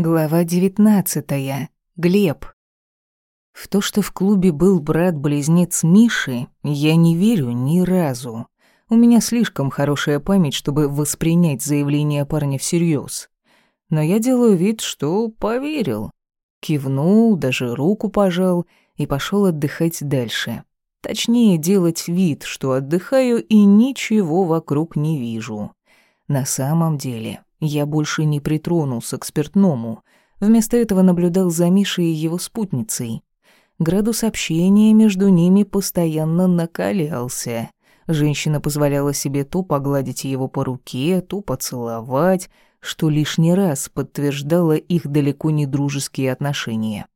Глава девятнадцатая. Глеб. В то, что в клубе был брат-близнец Миши, я не верю ни разу. У меня слишком хорошая память, чтобы воспринять заявление парня всерьез. Но я делаю вид, что поверил. Кивнул, даже руку пожал и пошел отдыхать дальше. Точнее, делать вид, что отдыхаю и ничего вокруг не вижу. На самом деле, я больше не притронулся к спиртному. Вместо этого наблюдал за Мишей и его спутницей. Градус общения между ними постоянно накалялся. Женщина позволяла себе то погладить его по руке, то поцеловать, что лишний раз подтверждало их далеко не дружеские отношения.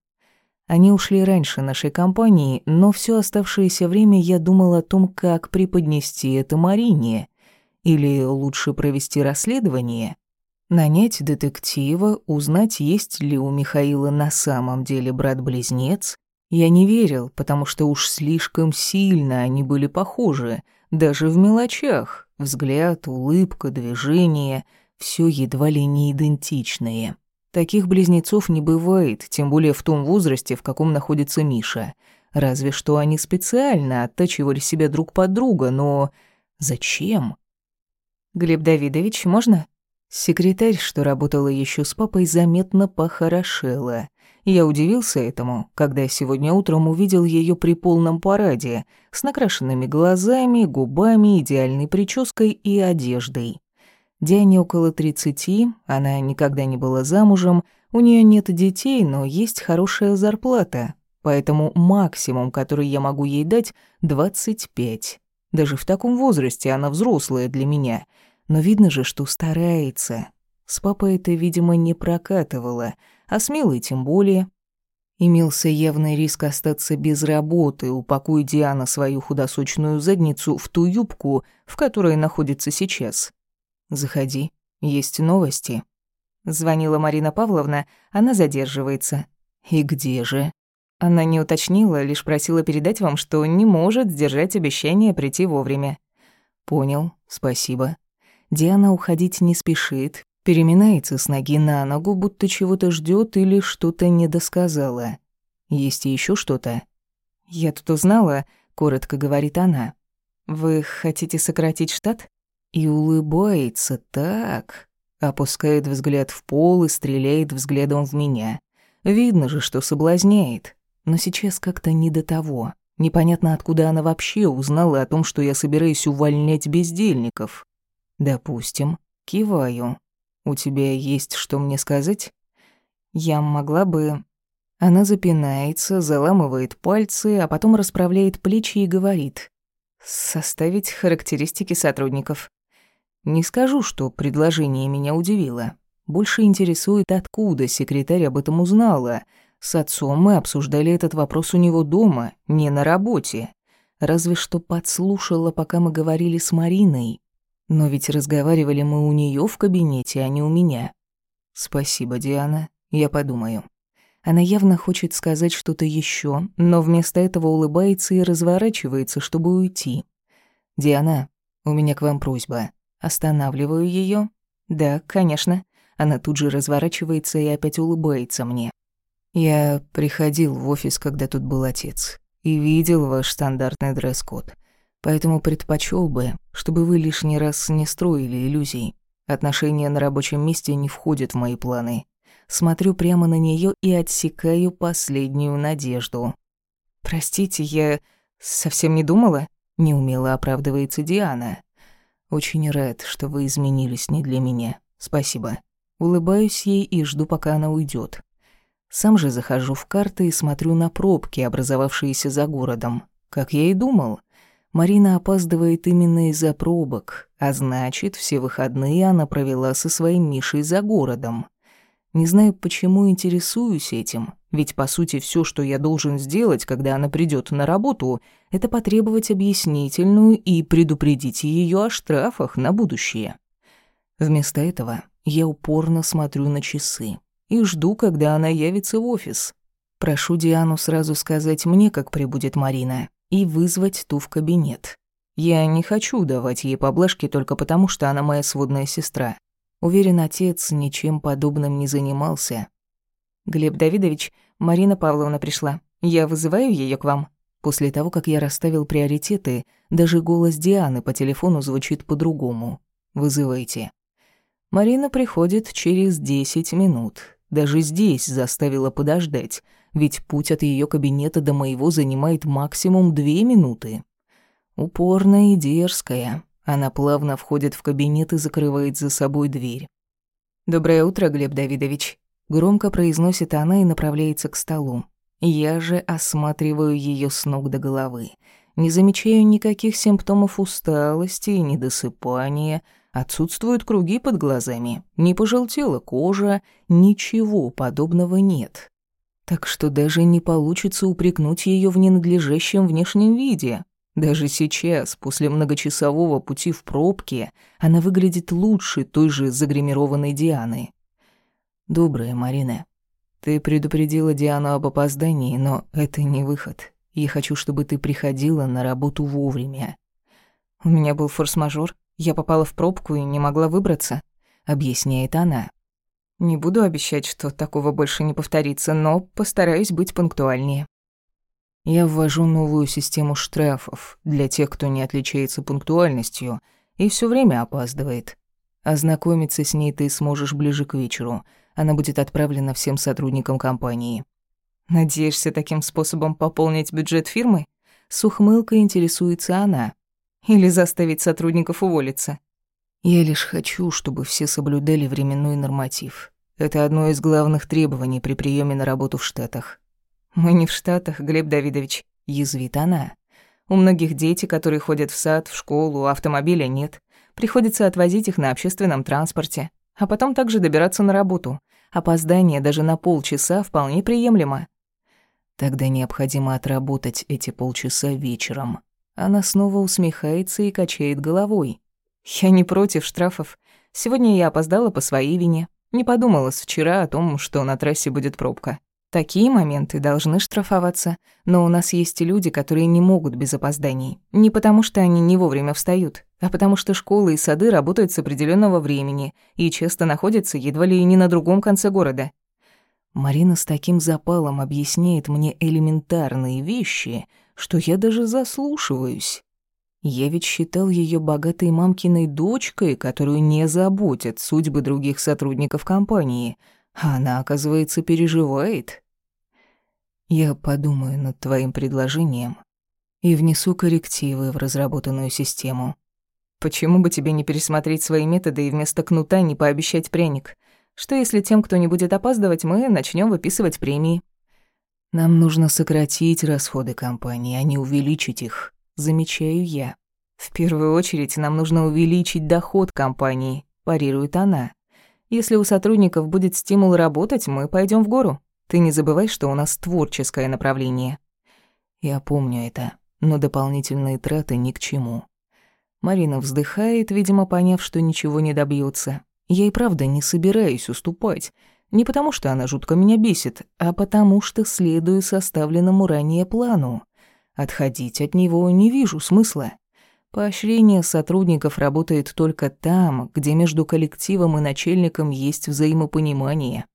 Они ушли раньше нашей компании, но все оставшееся время я думал о том, как преподнести это Марине. Или лучше провести расследование, Нанять детектива, узнать, есть ли у Михаила на самом деле брат-близнец. Я не верил, потому что уж слишком сильно они были похожи, даже в мелочах. Взгляд, улыбка, движение — все едва ли не идентичные. Таких близнецов не бывает, тем более в том возрасте, в каком находится Миша. Разве что они специально оттачивали себя друг под друга, но зачем? «Глеб Давидович, можно?» Секретарь, что работала еще с папой, заметно похорошела. Я удивился этому, когда сегодня утром увидел ее при полном параде, с накрашенными глазами, губами, идеальной прической и одеждой. Диане около тридцати, она никогда не была замужем, у нее нет детей, но есть хорошая зарплата, поэтому максимум, который я могу ей дать, двадцать пять. Даже в таком возрасте она взрослая для меня — но видно же, что старается. С папой это, видимо, не прокатывало, а с Милой тем более. Имелся явный риск остаться без работы, упакуя Диана свою худосочную задницу в ту юбку, в которой находится сейчас. «Заходи, есть новости». Звонила Марина Павловна, она задерживается. «И где же?» Она не уточнила, лишь просила передать вам, что не может сдержать обещание прийти вовремя. «Понял, спасибо». Диана уходить не спешит, переминается с ноги на ногу, будто чего-то ждет или что-то недосказала. Есть еще что-то? «Я тут узнала», — коротко говорит она. «Вы хотите сократить штат?» И улыбается так, опускает взгляд в пол и стреляет взглядом в меня. Видно же, что соблазняет. Но сейчас как-то не до того. Непонятно, откуда она вообще узнала о том, что я собираюсь увольнять бездельников. Допустим. Киваю. У тебя есть что мне сказать? Я могла бы... Она запинается, заламывает пальцы, а потом расправляет плечи и говорит. Составить характеристики сотрудников. Не скажу, что предложение меня удивило. Больше интересует, откуда секретарь об этом узнала. С отцом мы обсуждали этот вопрос у него дома, не на работе. Разве что подслушала, пока мы говорили с Мариной. Но ведь разговаривали мы у нее в кабинете, а не у меня. Спасибо, Диана, я подумаю. Она явно хочет сказать что-то еще, но вместо этого улыбается и разворачивается, чтобы уйти. Диана, у меня к вам просьба. Останавливаю ее. Да, конечно. Она тут же разворачивается и опять улыбается мне. Я приходил в офис, когда тут был отец, и видел ваш стандартный дресс-код. Поэтому предпочел бы, чтобы вы лишний раз не строили иллюзий. Отношения на рабочем месте не входят в мои планы. Смотрю прямо на нее и отсекаю последнюю надежду. «Простите, я совсем не думала?» — неумело оправдывается Диана. «Очень рад, что вы изменились не для меня. Спасибо». Улыбаюсь ей и жду, пока она уйдет. Сам же захожу в карты и смотрю на пробки, образовавшиеся за городом. Как я и думал — Марина опаздывает именно из-за пробок, а значит, все выходные она провела со своим Мишей за городом. Не знаю, почему интересуюсь этим, ведь, по сути, все, что я должен сделать, когда она придет на работу, это потребовать объяснительную и предупредить ее о штрафах на будущее. Вместо этого я упорно смотрю на часы и жду, когда она явится в офис. Прошу Диану сразу сказать мне, как прибудет Марина, и вызвать ту в кабинет. Я не хочу давать ей поблажки только потому, что она моя сводная сестра. Уверен, отец ничем подобным не занимался. «Глеб Давидович, Марина Павловна пришла. Я вызываю ее к вам». После того, как я расставил приоритеты, даже голос Дианы по телефону звучит по-другому. «Вызывайте». Марина приходит через 10 минут. Даже здесь заставила подождать, ведь путь от ее кабинета до моего занимает максимум две минуты. Упорная и дерзкая. Она плавно входит в кабинет и закрывает за собой дверь. «Доброе утро, Глеб Давидович», — громко произносит она и направляется к столу. Я же осматриваю ее с ног до головы. Не замечаю никаких симптомов усталости и недосыпания. Отсутствуют круги под глазами. Не пожелтела кожа. Ничего подобного нет. Так что даже не получится упрекнуть ее в ненадлежащем внешнем виде. Даже сейчас, после многочасового пути в пробке, она выглядит лучше той же загримированной Дианы. «Добрая, Марина. Ты предупредила Диану об опоздании, но это не выход. Я хочу, чтобы ты приходила на работу вовремя». «У меня был форс-мажор. Я попала в пробку и не могла выбраться», — объясняет она. «Не буду обещать, что такого больше не повторится, но постараюсь быть пунктуальнее». Я ввожу новую систему штрафов для тех, кто не отличается пунктуальностью и все время опаздывает. Ознакомиться с ней ты сможешь ближе к вечеру. Она будет отправлена всем сотрудникам компании. Надеешься таким способом пополнить бюджет фирмы? С ухмылкой интересуется она. Или заставить сотрудников уволиться? Я лишь хочу, чтобы все соблюдали временной норматив. Это одно из главных требований при приеме на работу в Штатах. «Мы не в Штатах, Глеб Давидович», — язвит она. «У многих дети, которые ходят в сад, в школу, автомобиля нет. Приходится отвозить их на общественном транспорте, а потом также добираться на работу. Опоздание даже на полчаса вполне приемлемо». «Тогда необходимо отработать эти полчаса вечером». Она снова усмехается и качает головой. «Я не против штрафов. Сегодня я опоздала по своей вине. Не подумала с вчера о том, что на трассе будет пробка. Такие моменты должны штрафоваться, но у нас есть и люди, которые не могут без опозданий. Не потому, что они не вовремя встают, а потому что школы и сады работают с определенного времени и часто находятся едва ли не на другом конце города. Марина с таким запалом объясняет мне элементарные вещи, что я даже заслушиваюсь. Я ведь считал ее богатой мамкиной дочкой, которую не заботят судьбы других сотрудников компании, а она, оказывается, переживает. Я подумаю над твоим предложением и внесу коррективы в разработанную систему. Почему бы тебе не пересмотреть свои методы и вместо кнута не пообещать пряник? Что если тем, кто не будет опаздывать, мы начнем выписывать премии? Нам нужно сократить расходы компании, а не увеличить их, замечаю я. В первую очередь нам нужно увеличить доход компании, парирует она. Если у сотрудников будет стимул работать, мы пойдем в гору. Ты не забывай, что у нас творческое направление. Я помню это, но дополнительные траты ни к чему. Марина вздыхает, видимо, поняв, что ничего не добьется. Я и правда не собираюсь уступать. Не потому, что она жутко меня бесит, а потому, что следую составленному ранее плану. Отходить от него не вижу смысла. Поощрение сотрудников работает только там, где между коллективом и начальником есть взаимопонимание.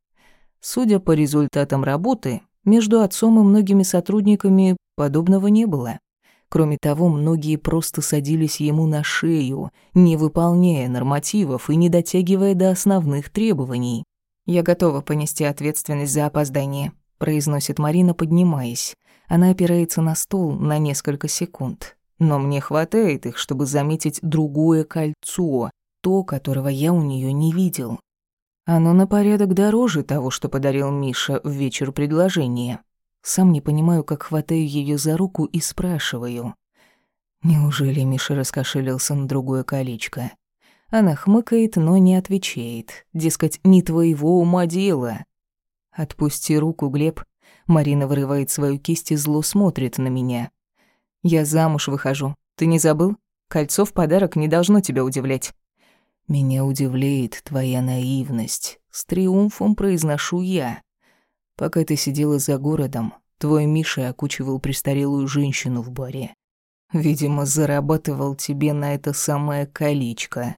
Судя по результатам работы, между отцом и многими сотрудниками подобного не было. Кроме того, многие просто садились ему на шею, не выполняя нормативов и не дотягивая до основных требований. «Я готова понести ответственность за опоздание», — произносит Марина, поднимаясь. Она опирается на стол на несколько секунд. Но мне хватает их, чтобы заметить другое кольцо, то, которого я у нее не видел. Оно на порядок дороже того, что подарил Миша в вечер предложения. Сам не понимаю, как хватаю ее за руку и спрашиваю. Неужели Миша раскошелился на другое колечко? Она хмыкает, но не отвечает. Дескать, не твоего ума дело. «Отпусти руку, Глеб». Марина вырывает свою кисть и зло смотрит на меня. «Я замуж выхожу. Ты не забыл? Кольцо в подарок не должно тебя удивлять. «Меня удивляет твоя наивность», — с триумфом произношу я. «Пока ты сидела за городом, твой Миша окучивал престарелую женщину в баре. Видимо, зарабатывал тебе на это самое колечко.